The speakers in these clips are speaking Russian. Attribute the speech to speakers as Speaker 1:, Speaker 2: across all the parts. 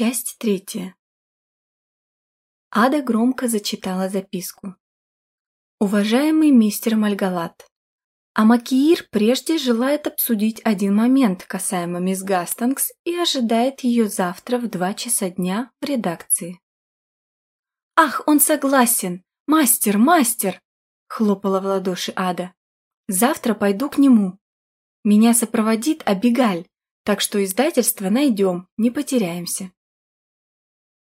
Speaker 1: Часть третья. Ада громко зачитала записку. Уважаемый мистер Мальгалат, Амакиир прежде желает обсудить один момент касаемо мисс Гастингс и ожидает ее завтра в два часа дня в редакции. «Ах, он согласен! Мастер, мастер!» — хлопала в ладоши Ада. «Завтра пойду к нему. Меня сопроводит Абигаль, так что издательство найдем, не потеряемся».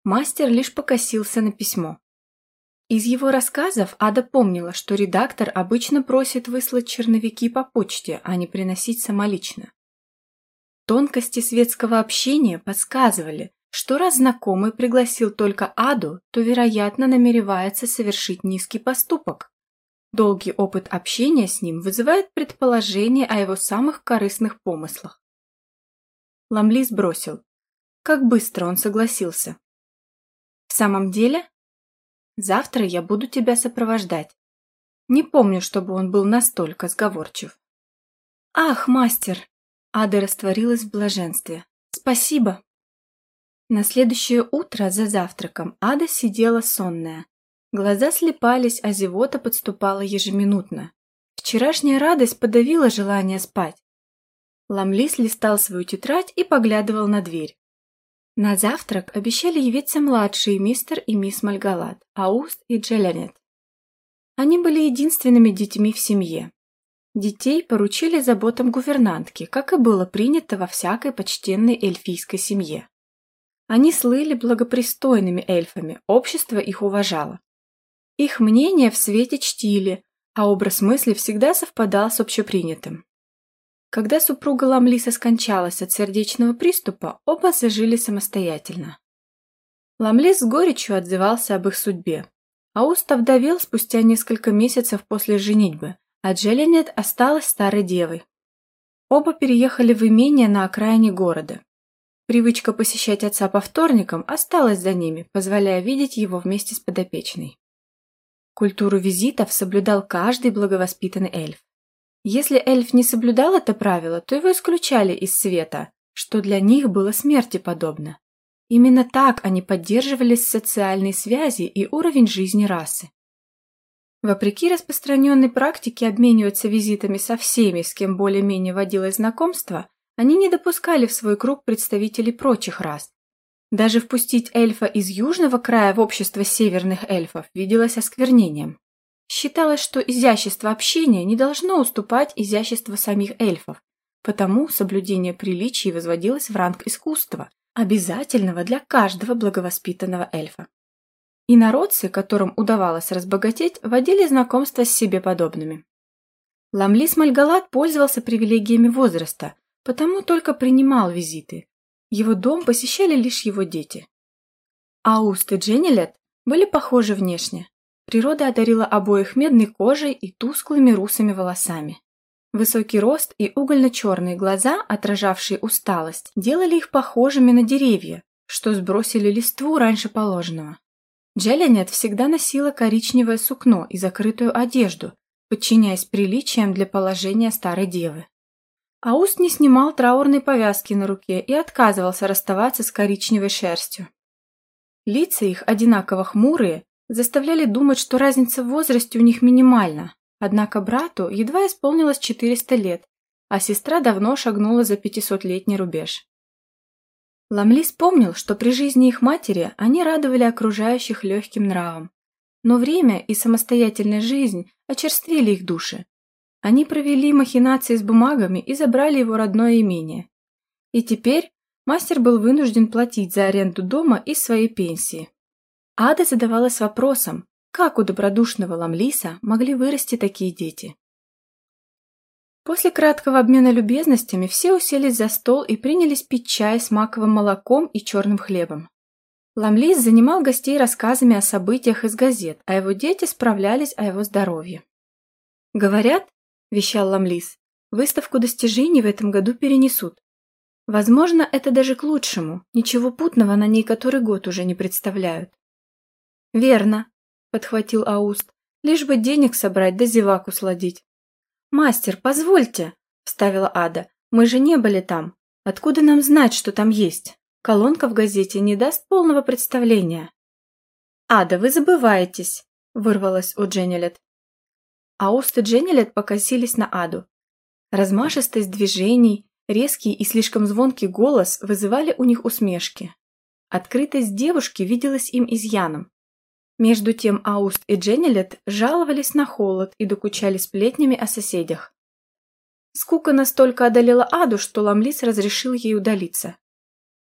Speaker 1: Мастер лишь покосился на письмо. Из его рассказов Ада помнила, что редактор обычно просит выслать черновики по почте, а не приносить самолично. Тонкости светского общения подсказывали, что раз знакомый пригласил только Аду, то, вероятно, намеревается совершить низкий поступок. Долгий опыт общения с ним вызывает предположение о его самых корыстных помыслах. Ламлис бросил. Как быстро он согласился. В самом деле? Завтра я буду тебя сопровождать. Не помню, чтобы он был настолько сговорчив. Ах, мастер! Ада растворилась в блаженстве. Спасибо. На следующее утро за завтраком Ада сидела сонная. Глаза слепались, а зевота подступала ежеминутно. Вчерашняя радость подавила желание спать. Ламлис листал свою тетрадь и поглядывал на дверь. На завтрак обещали явиться младшие мистер и мисс Мальгалат, Ауст и Джелянет. Они были единственными детьми в семье. Детей поручили заботам гувернантки, как и было принято во всякой почтенной эльфийской семье. Они слыли благопристойными эльфами, общество их уважало. Их мнение в свете чтили, а образ мысли всегда совпадал с общепринятым. Когда супруга Ламлиса скончалась от сердечного приступа, оба зажили самостоятельно. Ламлис с горечью отзывался об их судьбе. Ауста вдовел спустя несколько месяцев после женитьбы, а Джелинет осталась старой девой. Оба переехали в имение на окраине города. Привычка посещать отца по вторникам осталась за ними, позволяя видеть его вместе с подопечной. Культуру визитов соблюдал каждый благовоспитанный эльф. Если эльф не соблюдал это правило, то его исключали из света, что для них было смерти подобно. Именно так они поддерживали социальные связи и уровень жизни расы. Вопреки распространенной практике обмениваться визитами со всеми, с кем более-менее водилось знакомство, они не допускали в свой круг представителей прочих рас. Даже впустить эльфа из южного края в общество северных эльфов виделось осквернением. Считалось, что изящество общения не должно уступать изяществу самих эльфов, потому соблюдение приличий возводилось в ранг искусства, обязательного для каждого благовоспитанного эльфа. И народцы, которым удавалось разбогатеть, водили знакомства с себе подобными. Ламлис Мальгалат пользовался привилегиями возраста, потому только принимал визиты. Его дом посещали лишь его дети. Ауст и Дженнилет были похожи внешне, Природа одарила обоих медной кожей и тусклыми русыми волосами. Высокий рост и угольно-черные глаза, отражавшие усталость, делали их похожими на деревья, что сбросили листву раньше положенного. Джеллинет всегда носила коричневое сукно и закрытую одежду, подчиняясь приличиям для положения старой девы. Ауст не снимал траурной повязки на руке и отказывался расставаться с коричневой шерстью. Лица их, одинаково хмурые, заставляли думать, что разница в возрасте у них минимальна. Однако брату едва исполнилось 400 лет, а сестра давно шагнула за 500-летний рубеж. Ламли вспомнил, что при жизни их матери они радовали окружающих легким нравом. Но время и самостоятельная жизнь очерствили их души. Они провели махинации с бумагами и забрали его родное имение. И теперь мастер был вынужден платить за аренду дома из своей пенсии. Ада задавалась вопросом, как у добродушного Ламлиса могли вырасти такие дети. После краткого обмена любезностями все уселись за стол и принялись пить чай с маковым молоком и черным хлебом. Ламлис занимал гостей рассказами о событиях из газет, а его дети справлялись о его здоровье. «Говорят, — вещал Ламлис, — выставку достижений в этом году перенесут. Возможно, это даже к лучшему, ничего путного на ней который год уже не представляют. «Верно», — подхватил Ауст, — «лишь бы денег собрать да зеваку сладить». «Мастер, позвольте», — вставила Ада, — «мы же не были там. Откуда нам знать, что там есть? Колонка в газете не даст полного представления. «Ада, вы забываетесь!» – вырвалась у Дженнилет. А уста Дженнилет покосились на Аду. Размашистость движений, резкий и слишком звонкий голос вызывали у них усмешки. Открытость девушки виделась им изъяном. Между тем Ауст и Дженнилет жаловались на холод и докучали сплетнями о соседях. Скука настолько одолела Аду, что Ламлис разрешил ей удалиться.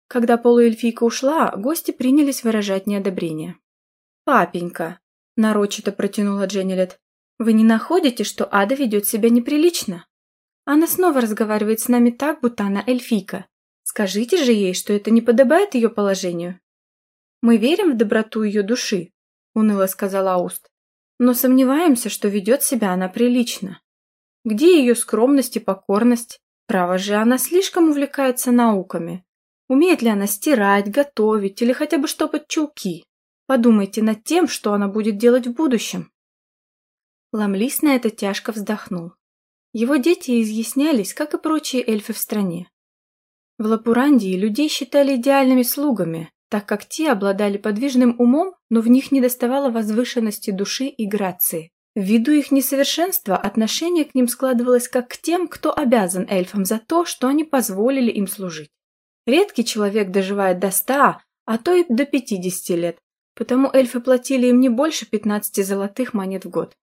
Speaker 1: Когда полуэльфийка ушла, гости принялись выражать неодобрение. «Папенька», – нарочито протянула Дженнилет, – «вы не находите, что Ада ведет себя неприлично? Она снова разговаривает с нами так, будто она эльфийка. Скажите же ей, что это не подобает ее положению». «Мы верим в доброту ее души», – уныло сказал Ауст. «Но сомневаемся, что ведет себя она прилично. Где ее скромность и покорность? Право же, она слишком увлекается науками. Умеет ли она стирать, готовить или хотя бы штопать чулки? Подумайте над тем, что она будет делать в будущем». Ламлис на это тяжко вздохнул. Его дети изъяснялись, как и прочие эльфы в стране. В Лапурандии людей считали идеальными слугами, так как те обладали подвижным умом, но в них недоставало возвышенности души и грации. Ввиду их несовершенства отношение к ним складывалось как к тем, кто обязан эльфам за то, что они позволили им служить. Редкий человек доживает до ста, а то и до пятидесяти лет, потому эльфы платили им не больше пятнадцати золотых монет в год.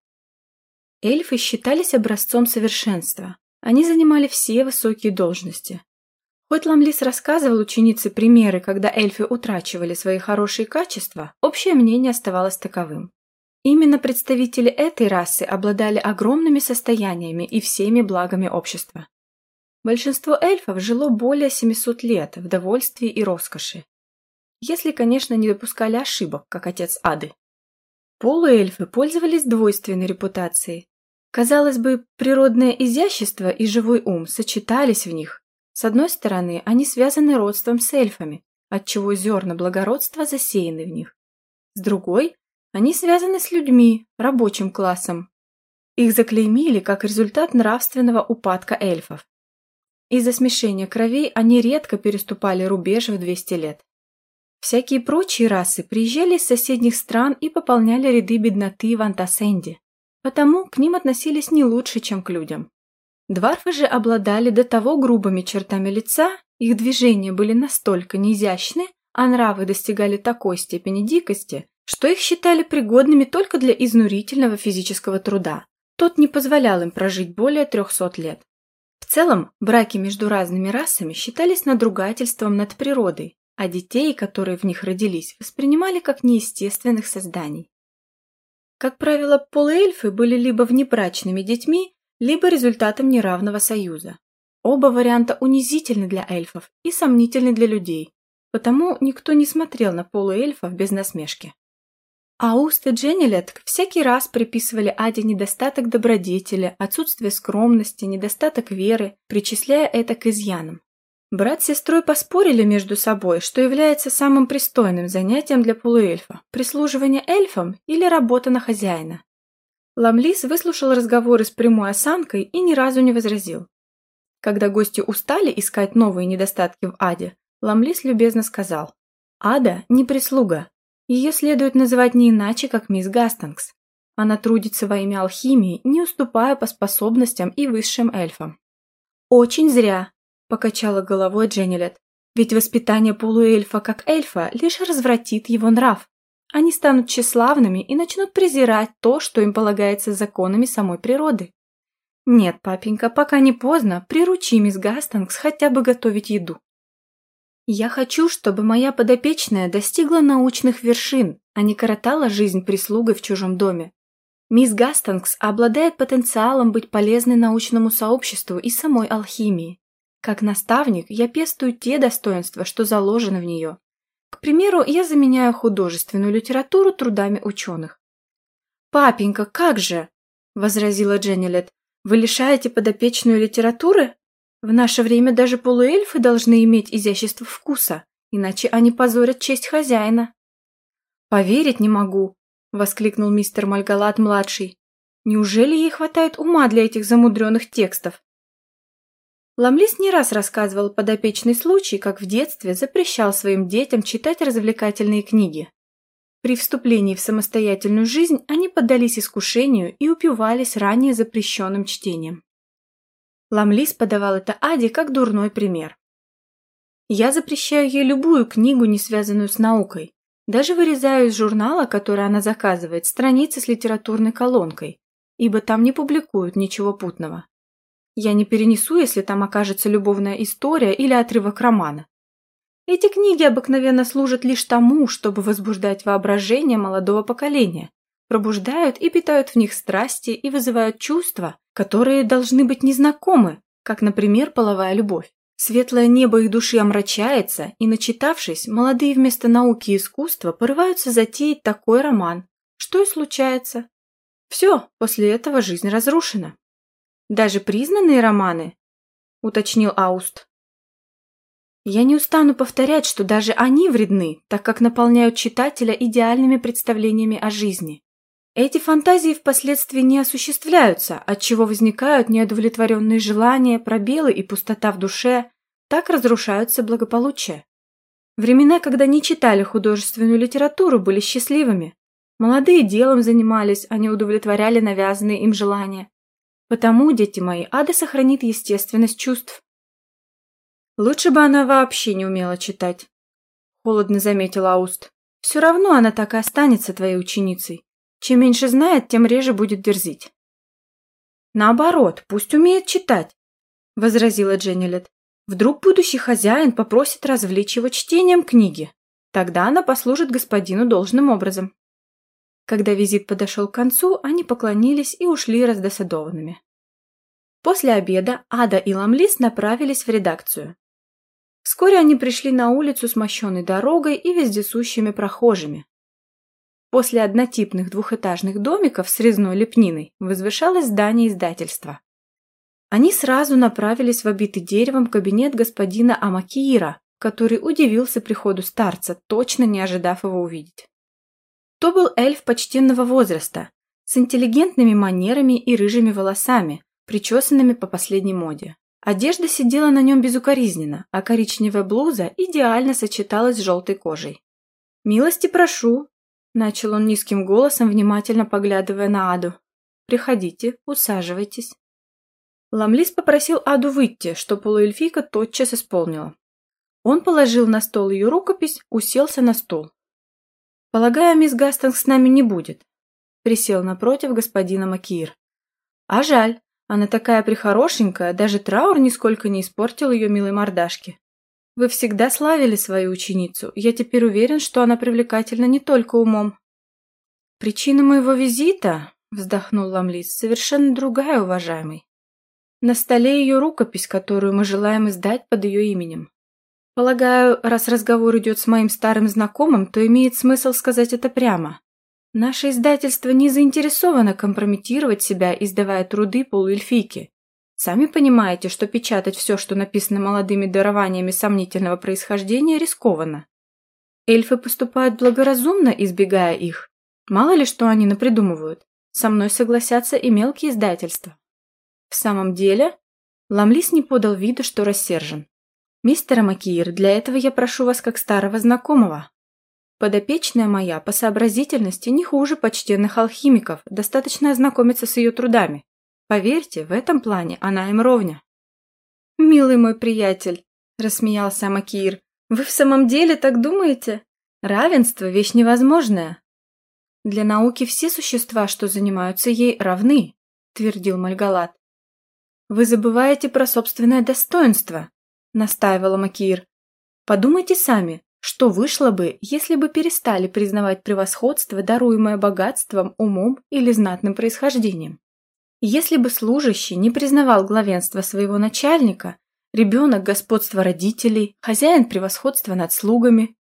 Speaker 1: Эльфы считались образцом совершенства. Они занимали все высокие должности. Хоть Ламлис рассказывал ученице примеры, когда эльфы утрачивали свои хорошие качества, общее мнение оставалось таковым. Именно представители этой расы обладали огромными состояниями и всеми благами общества. Большинство эльфов жило более 700 лет в довольстве и роскоши. Если, конечно, не допускали ошибок, как отец Ады. Полуэльфы пользовались двойственной репутацией. Казалось бы, природное изящество и живой ум сочетались в них, с одной стороны, они связаны родством с эльфами, отчего зерна благородства засеяны в них. С другой, они связаны с людьми, рабочим классом. Их заклеймили как результат нравственного упадка эльфов. Из-за смешения кровей они редко переступали рубеж в 200 лет. Всякие прочие расы приезжали из соседних стран и пополняли ряды бедноты в Антасенде, потому к ним относились не лучше, чем к людям. Дварфы же обладали до того грубыми чертами лица, их движения были настолько неизящны, а нравы достигали такой степени дикости, что их считали пригодными только для изнурительного физического труда. Тот не позволял им прожить более 300 лет. В целом, браки между разными расами считались надругательством над природой, а детей, которые в них родились, воспринимали как неестественных созданий. Как правило, полуэльфы были либо внебрачными детьми, либо результатом неравного союза. Оба варианта унизительны для эльфов и сомнительны для людей, потому никто не смотрел на полуэльфов без насмешки. Ауст и Дженнилет всякий раз приписывали Аде недостаток добродетели, отсутствие скромности, недостаток веры, причисляя это к изъянам. Брат с сестрой поспорили между собой, что является самым пристойным занятием для полуэльфа – прислуживание эльфам или работа на хозяина. Ламлис выслушал разговоры с прямой осанкой и ни разу не возразил. Когда гости устали искать новые недостатки в Аде, Ламлис любезно сказал, «Ада не прислуга. Ее следует называть не иначе, как мисс Гастингс. Она трудится во имя алхимии, не уступая по способностям и высшим эльфам». «Очень зря», – покачала головой Дженнилет, «ведь воспитание полуэльфа как эльфа лишь развратит его нрав. Они станут тщеславными и начнут презирать то, что им полагается законами самой природы. Нет, папенька, пока не поздно, приручи мисс Гастингс хотя бы готовить еду. Я хочу, чтобы моя подопечная достигла научных вершин, а не коротала жизнь прислугой в чужом доме. Мисс Гастингс обладает потенциалом быть полезной научному сообществу и самой алхимии. Как наставник я пестую те достоинства, что заложены в нее, к примеру, я заменяю художественную литературу трудами ученых. «Папенька, как же?» – возразила Дженнилет. «Вы лишаете подопечную литературы? В наше время даже полуэльфы должны иметь изящество вкуса, иначе они позорят честь хозяина». «Поверить не могу», – воскликнул мистер Мальгалат-младший. «Неужели ей хватает ума для этих замудренных текстов?» Ламлис не раз рассказывал подопечный случай, как в детстве запрещал своим детям читать развлекательные книги. При вступлении в самостоятельную жизнь они поддались искушению и упивались ранее запрещенным чтением. Ламлис подавал это Аде как дурной пример. Я запрещаю ей любую книгу, не связанную с наукой. Даже вырезаю из журнала, который она заказывает, страницы с литературной колонкой, ибо там не публикуют ничего путного. Я не перенесу, если там окажется любовная история или отрывок романа. Эти книги обыкновенно служат лишь тому, чтобы возбуждать воображение молодого поколения, пробуждают и питают в них страсти и вызывают чувства, которые должны быть незнакомы, как, например, половая любовь. Светлое небо их души омрачается, и, начитавшись, молодые вместо науки и искусства порываются затеять такой роман, что и случается. Все, после этого жизнь разрушена. Даже признанные романы, уточнил Ауст. Я не устану повторять, что даже они вредны, так как наполняют читателя идеальными представлениями о жизни. Эти фантазии впоследствии не осуществляются, отчего возникают неудовлетворенные желания, пробелы и пустота в душе, так разрушаются благополучие. Времена, когда не читали художественную литературу, были счастливыми. Молодые делом занимались, не удовлетворяли навязанные им желания. Потому, дети мои, Ада сохранит естественность чувств. Лучше бы она вообще не умела читать. Холодно заметил Ауст. Все равно она так и останется твоей ученицей. Чем меньше знает, тем реже будет дерзить. Наоборот, пусть умеет читать, возразила Дженнилет. Вдруг будущий хозяин попросит развлечь его чтением книги. Тогда она послужит господину должным образом. Когда визит подошел к концу, они поклонились и ушли раздосадованными. После обеда Ада и Ламлис направились в редакцию. Вскоре они пришли на улицу с мощенной дорогой и вездесущими прохожими. После однотипных двухэтажных домиков с резной лепниной возвышалось здание издательства. Они сразу направились в обитый деревом кабинет господина Амакиира, который удивился приходу старца, точно не ожидав его увидеть. То был эльф почтенного возраста, с интеллигентными манерами и рыжими волосами, причесанными по последней моде. Одежда сидела на нем безукоризненно, а коричневая блуза идеально сочеталась с желтой кожей. «Милости прошу», – начал он низким голосом, внимательно поглядывая на Аду. «Приходите, усаживайтесь». Ламлис попросил Аду выйти, что полуэльфийка тотчас исполнила. Он положил на стол ее рукопись, уселся на стол. «Полагаю, мисс Гастон с нами не будет», – присел напротив господина Макир. «А жаль, она такая прихорошенькая, даже траур нисколько не испортил ее милой мордашке. Вы всегда славили свою ученицу, я теперь уверен, что она привлекательна не только умом. Причина моего визита, вздохнул Ламлис, совершенно другая, уважаемый. На столе ее рукопись, которую мы желаем издать под ее именем. Полагаю, раз разговор идет с моим старым знакомым, то имеет смысл сказать это прямо. Наше издательство не заинтересовано компрометировать себя, издавая труды полуэльфийки. Сами понимаете, что печатать все, что написано молодыми дарованиями сомнительного происхождения, рискованно. Эльфы поступают благоразумно, избегая их. Мало ли что они напридумывают. Со мной согласятся и мелкие издательства. В самом деле, Ламлис не подал виду, что рассержен. «Мистер Макиир, для этого я прошу вас как старого знакомого. Подопечная моя по сообразительности не хуже почтенных алхимиков, достаточно ознакомиться с ее трудами. Поверьте, в этом плане она им ровня. «Милый мой приятель», – рассмеялся Макир, – «вы в самом деле так думаете? Равенство – вещь невозможная». «Для науки все существа, что занимаются ей, равны», – твердил Мальгалат. «Вы забываете про собственное достоинство», – настаивала Макир. «Подумайте сами, что вышло бы, если бы перестали признавать превосходство, даруемое богатством, умом или знатным происхождением? Если бы служащий не признавал главенство своего начальника, ребенок – господство родителей, хозяин – превосходство над слугами,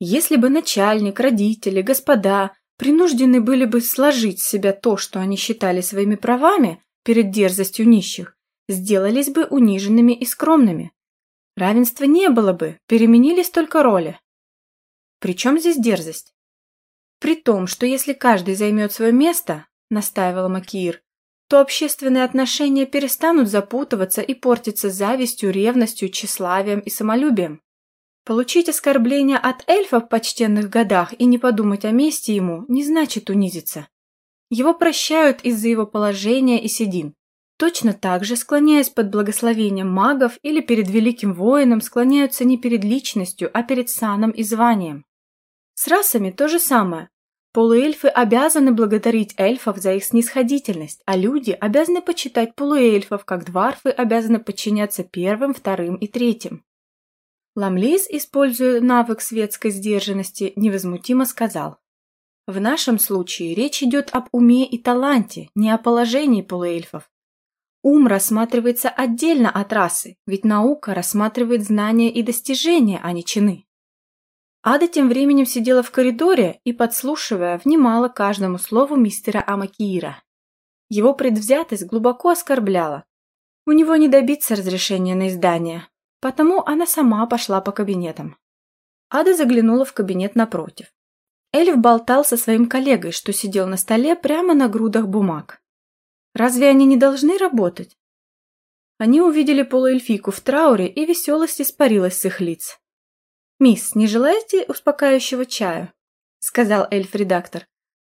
Speaker 1: если бы начальник, родители, господа принуждены были бы сложить в себя то, что они считали своими правами перед дерзостью нищих, сделались бы униженными и скромными, Равенства не было бы, переменились только роли. Причем здесь дерзость? При том, что если каждый займет свое место, настаивала Макиир, то общественные отношения перестанут запутываться и портиться завистью, ревностью, тщеславием и самолюбием. Получить оскорбление от эльфа в почтенных годах и не подумать о мести ему не значит унизиться. Его прощают из-за его положения и седин. Точно так же, склоняясь под благословением магов или перед великим воином, склоняются не перед личностью, а перед саном и званием. С расами то же самое. Полуэльфы обязаны благодарить эльфов за их снисходительность, а люди обязаны почитать полуэльфов, как дварфы обязаны подчиняться первым, вторым и третьим. Ламлис, используя навык светской сдержанности, невозмутимо сказал. В нашем случае речь идет об уме и таланте, не о положении полуэльфов. Ум рассматривается отдельно от расы, ведь наука рассматривает знания и достижения, а не чины. Ада тем временем сидела в коридоре и, подслушивая, внимала каждому слову мистера Амакиира. Его предвзятость глубоко оскорбляла. У него не добиться разрешения на издание, Потому она сама пошла по кабинетам. Ада заглянула в кабинет напротив. Эльф болтал со своим коллегой, что сидел на столе прямо на грудах бумаг. Разве они не должны работать? Они увидели полуэльфийку в трауре, и веселость испарилась с их лиц. «Мисс, не желаете успокаивающего чаю?» — сказал эльф-редактор.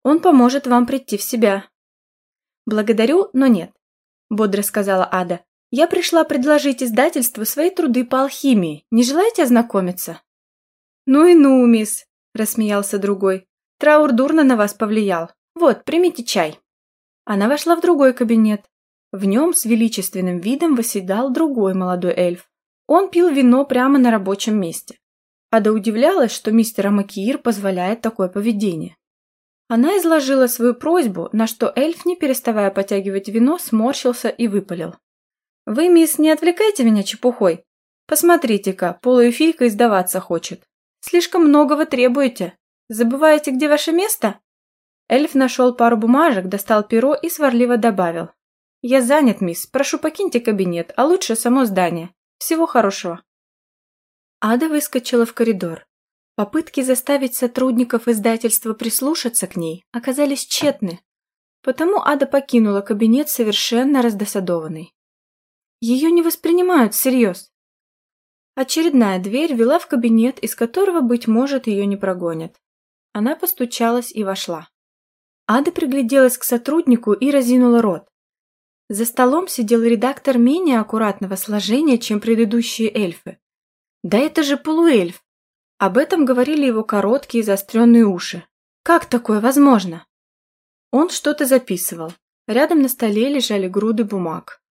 Speaker 1: «Он поможет вам прийти в себя». «Благодарю, но нет», — бодро сказала Ада. Я пришла предложить издательству свои труды по алхимии. Не желаете ознакомиться?» «Ну и ну, мисс», – рассмеялся другой. «Траур дурно на вас повлиял. Вот, примите чай». Она вошла в другой кабинет. В нем с величественным видом восседал другой молодой эльф. Он пил вино прямо на рабочем месте. Ада удивлялась, что мистер Амакиир позволяет такое поведение. Она изложила свою просьбу, на что эльф, не переставая потягивать вино, сморщился и выпалил. «Вы, мисс, не отвлекайте меня чепухой. Посмотрите-ка, полуэфийка издаваться хочет. Слишком много вы требуете. Забываете, где ваше место?» Эльф нашел пару бумажек, достал перо и сварливо добавил. «Я занят, мисс. Прошу, покиньте кабинет, а лучше само здание. Всего хорошего». Ада выскочила в коридор. Попытки заставить сотрудников издательства прислушаться к ней оказались тщетны, потому Ада покинула кабинет совершенно раздосадованной. Ее не воспринимают всерьез. Очередная дверь вела в кабинет, из которого, быть может, ее не прогонят. Она постучалась и вошла. Ада пригляделась к сотруднику и разинула рот. За столом сидел редактор менее аккуратного сложения, чем предыдущие эльфы. Да это же полуэльф. Об этом говорили его короткие заостренные уши. Как такое возможно? Он что-то записывал. Рядом на столе лежали груды бумаг.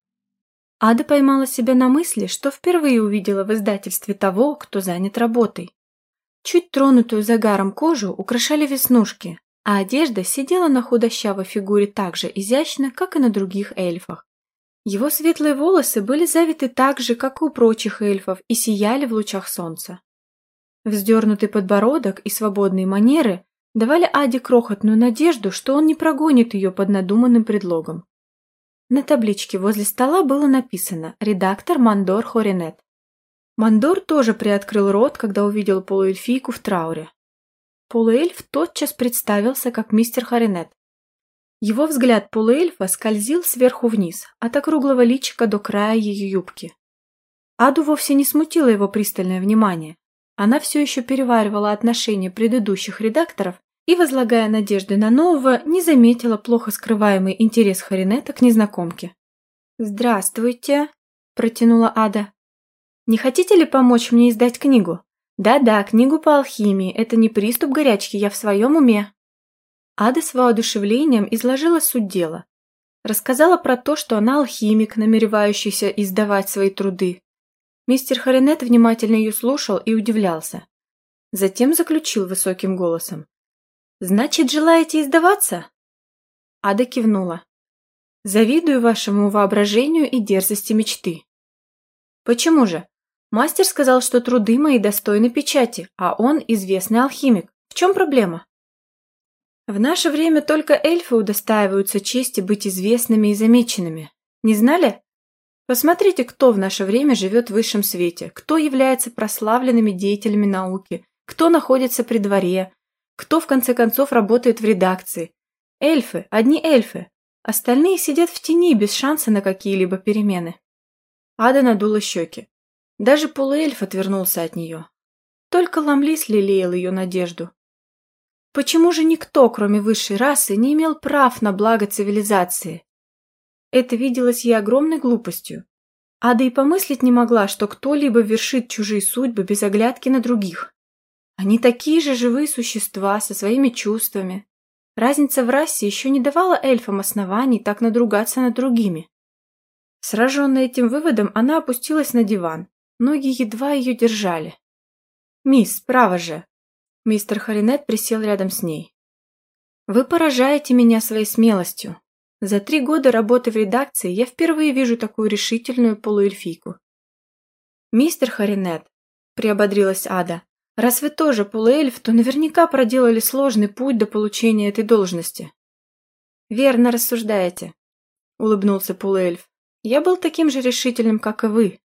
Speaker 1: Ада поймала себя на мысли, что впервые увидела в издательстве того, кто занят работой. Чуть тронутую загаром кожу украшали веснушки, а одежда сидела на худощавой фигуре так же изящно, как и на других эльфах. Его светлые волосы были завиты так же, как и у прочих эльфов, и сияли в лучах солнца. Вздернутый подбородок и свободные манеры давали Аде крохотную надежду, что он не прогонит ее под надуманным предлогом. На табличке возле стола было написано «Редактор Мандор Хоринет». Мандор тоже приоткрыл рот, когда увидел полуэльфийку в трауре. Полуэльф тотчас представился как мистер Хоринет. Его взгляд полуэльфа скользил сверху вниз, от округлого личика до края ее юбки. Аду вовсе не смутило его пристальное внимание. Она все еще переваривала отношения предыдущих редакторов и, возлагая надежды на нового, не заметила плохо скрываемый интерес Харинета к незнакомке. «Здравствуйте», – протянула Ада. «Не хотите ли помочь мне издать книгу?» «Да-да, книгу по алхимии. Это не приступ горячки, я в своем уме». Ада с воодушевлением изложила суть дела. Рассказала про то, что она алхимик, намеревающийся издавать свои труды. Мистер Харинет внимательно ее слушал и удивлялся. Затем заключил высоким голосом. Значит, желаете издаваться? Ада кивнула. Завидую вашему воображению и дерзости мечты. Почему же? Мастер сказал, что труды мои достойны печати, а он известный алхимик. В чем проблема? В наше время только эльфы удостаиваются чести быть известными и замеченными. Не знали? Посмотрите, кто в наше время живет в высшем свете, кто является прославленными деятелями науки, кто находится при дворе, кто, в конце концов, работает в редакции? Эльфы, одни эльфы. Остальные сидят в тени без шанса на какие-либо перемены. Ада надула щеки. Даже полуэльф отвернулся от нее. Только Ламлис лелеял ее надежду. Почему же никто, кроме высшей расы, не имел прав на благо цивилизации? Это виделось ей огромной глупостью. Ада и помыслить не могла, что кто-либо вершит чужие судьбы без оглядки на других. Они такие же живые существа со своими чувствами. Разница в расе еще не давала эльфам оснований так надругаться над другими. Сраженная этим выводом, она опустилась на диван. Ноги едва ее держали. «Мисс, право же!» Мистер Харинет присел рядом с ней. «Вы поражаете меня своей смелостью. За три года работы в редакции я впервые вижу такую решительную полуэльфийку». «Мистер Харинет», — приободрилась Ада, Раз вы тоже полуэльф, то наверняка проделали сложный путь до получения этой должности. Верно рассуждаете, улыбнулся полуэльф. Я был таким же решительным, как и вы.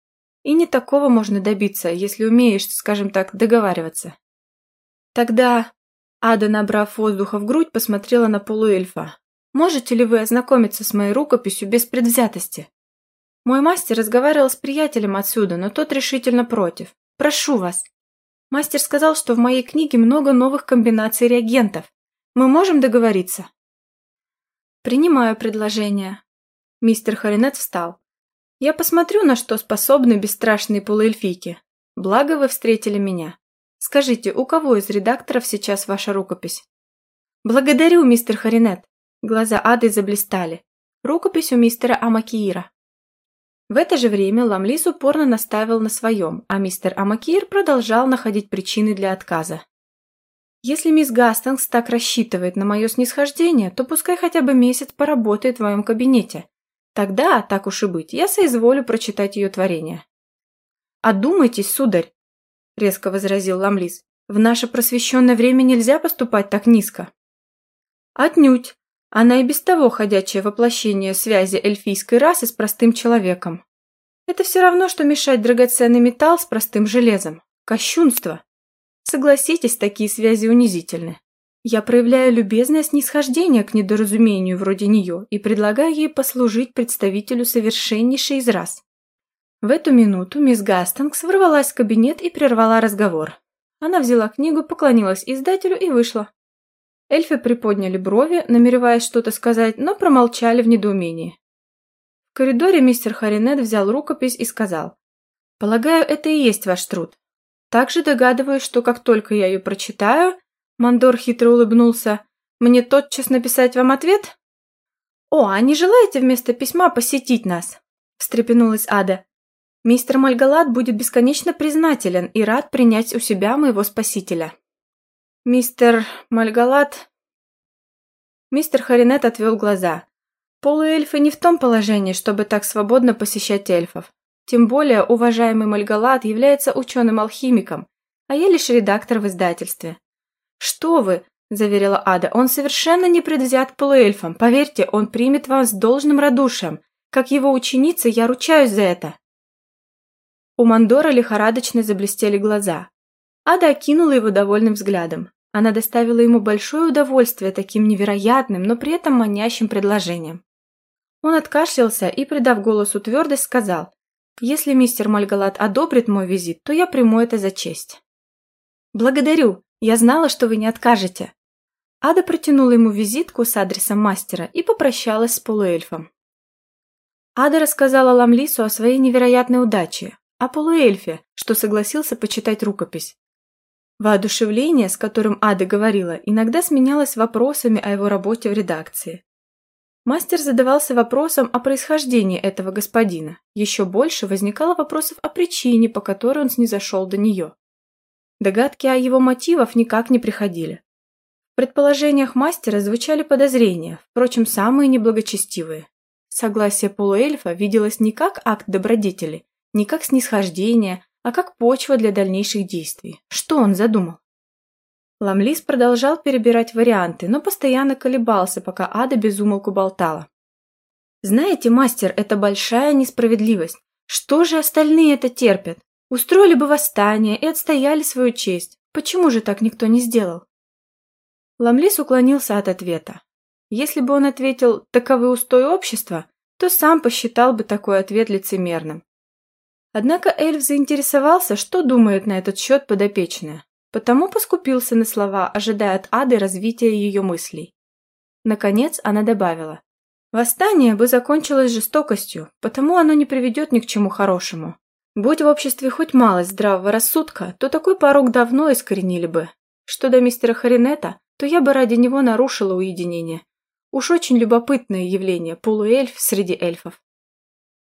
Speaker 1: И не такого можно добиться, если умеешь, скажем так, договариваться. Тогда Ада, набрав воздуха в грудь, посмотрела на полуэльфа. «Можете ли вы ознакомиться с моей рукописью без предвзятости? Мой мастер разговаривал с приятелем отсюда, но тот решительно против. Прошу вас, Мастер сказал, что в моей книге много новых комбинаций реагентов. Мы можем договориться?» «Принимаю предложение». Мистер Харинет встал. «Я посмотрю, на что способны бесстрашные полуэльфийки. Благо вы встретили меня. Скажите, у кого из редакторов сейчас ваша рукопись?» «Благодарю, мистер Харинет». Глаза Ады заблистали. «Рукопись у мистера Амакиира». В это же время Ламлис упорно настаивал на своем, а мистер Амакир продолжал находить причины для отказа. «Если мисс Гастингс так рассчитывает на мое снисхождение, то пускай хотя бы месяц поработает в твоем кабинете. Тогда, так уж и быть, я соизволю прочитать ее творение». «Одумайтесь, сударь», — резко возразил Ламлис. «В наше просвещенное время нельзя поступать так низко». «Отнюдь. Она и без того ходячее воплощение связи эльфийской расы с простым человеком. Это все равно, что мешать драгоценный металл с простым железом. Кощунство. Согласитесь, такие связи унизительны. Я проявляю любезное снисхождение к недоразумению вроде нее и предлагаю ей послужить представителю совершеннейшей из рас. В эту минуту мисс Гастингс ворвалась в кабинет и прервала разговор. Она взяла книгу, поклонилась издателю и вышла. Эльфы приподняли брови, намереваясь что-то сказать, но промолчали в недоумении. В коридоре мистер Харинет взял рукопись и сказал. «Полагаю, это и есть ваш труд. Также догадываюсь, что как только я ее прочитаю...» Мандор хитро улыбнулся. «Мне тотчас написать вам ответ?» «О, а не желаете вместо письма посетить нас?» встрепенулась Ада. «Мистер Мальгалат будет бесконечно признателен и рад принять у себя моего спасителя». «Мистер Мальгалат...» Мистер Харинет отвел глаза. Полуэльфы не в том положении, чтобы так свободно посещать эльфов. Тем более, уважаемый Мальгалат является ученым-алхимиком, а я лишь редактор в издательстве. «Что вы!» – заверила Ада. «Он совершенно не предвзят к полуэльфам. Поверьте, он примет вас с должным радушием. Как его ученица, я ручаюсь за это». У Мандора лихорадочно заблестели глаза. Ада окинула его довольным взглядом. Она доставила ему большое удовольствие таким невероятным, но при этом манящим предложением. Он откашлялся и, придав голосу твердость, сказал, «Если мистер Мальгалат одобрит мой визит, то я приму это за честь». «Благодарю, я знала, что вы не откажете». Ада протянула ему визитку с адресом мастера и попрощалась с полуэльфом. Ада рассказала Ламлису о своей невероятной удаче, о полуэльфе, что согласился почитать рукопись, Воодушевление, с которым Ада говорила, иногда сменялось вопросами о его работе в редакции. Мастер задавался вопросом о происхождении этого господина. Еще больше возникало вопросов о причине, по которой он снизошел до нее. Догадки о его мотивах никак не приходили. В предположениях мастера звучали подозрения, впрочем, самые неблагочестивые. Согласие полуэльфа виделось не как акт добродетели, не как снисхождение, а как почва для дальнейших действий. Что он задумал? Ламлис продолжал перебирать варианты, но постоянно колебался, пока Ада безумолку болтала. «Знаете, мастер, это большая несправедливость. Что же остальные это терпят? Устроили бы восстание и отстояли свою честь. Почему же так никто не сделал?» Ламлис уклонился от ответа. Если бы он ответил «таковы устои общества», то сам посчитал бы такой ответ лицемерным. Однако эльф заинтересовался, что думает на этот счет подопечная, потому поскупился на слова, ожидая от Ады развития ее мыслей. Наконец она добавила. «Восстание бы закончилось жестокостью, потому оно не приведет ни к чему хорошему. Будь в обществе хоть малость здравого рассудка, то такой порог давно искоренили бы. Что до мистера Харинета, то я бы ради него нарушила уединение. Уж очень любопытное явление полуэльф среди эльфов.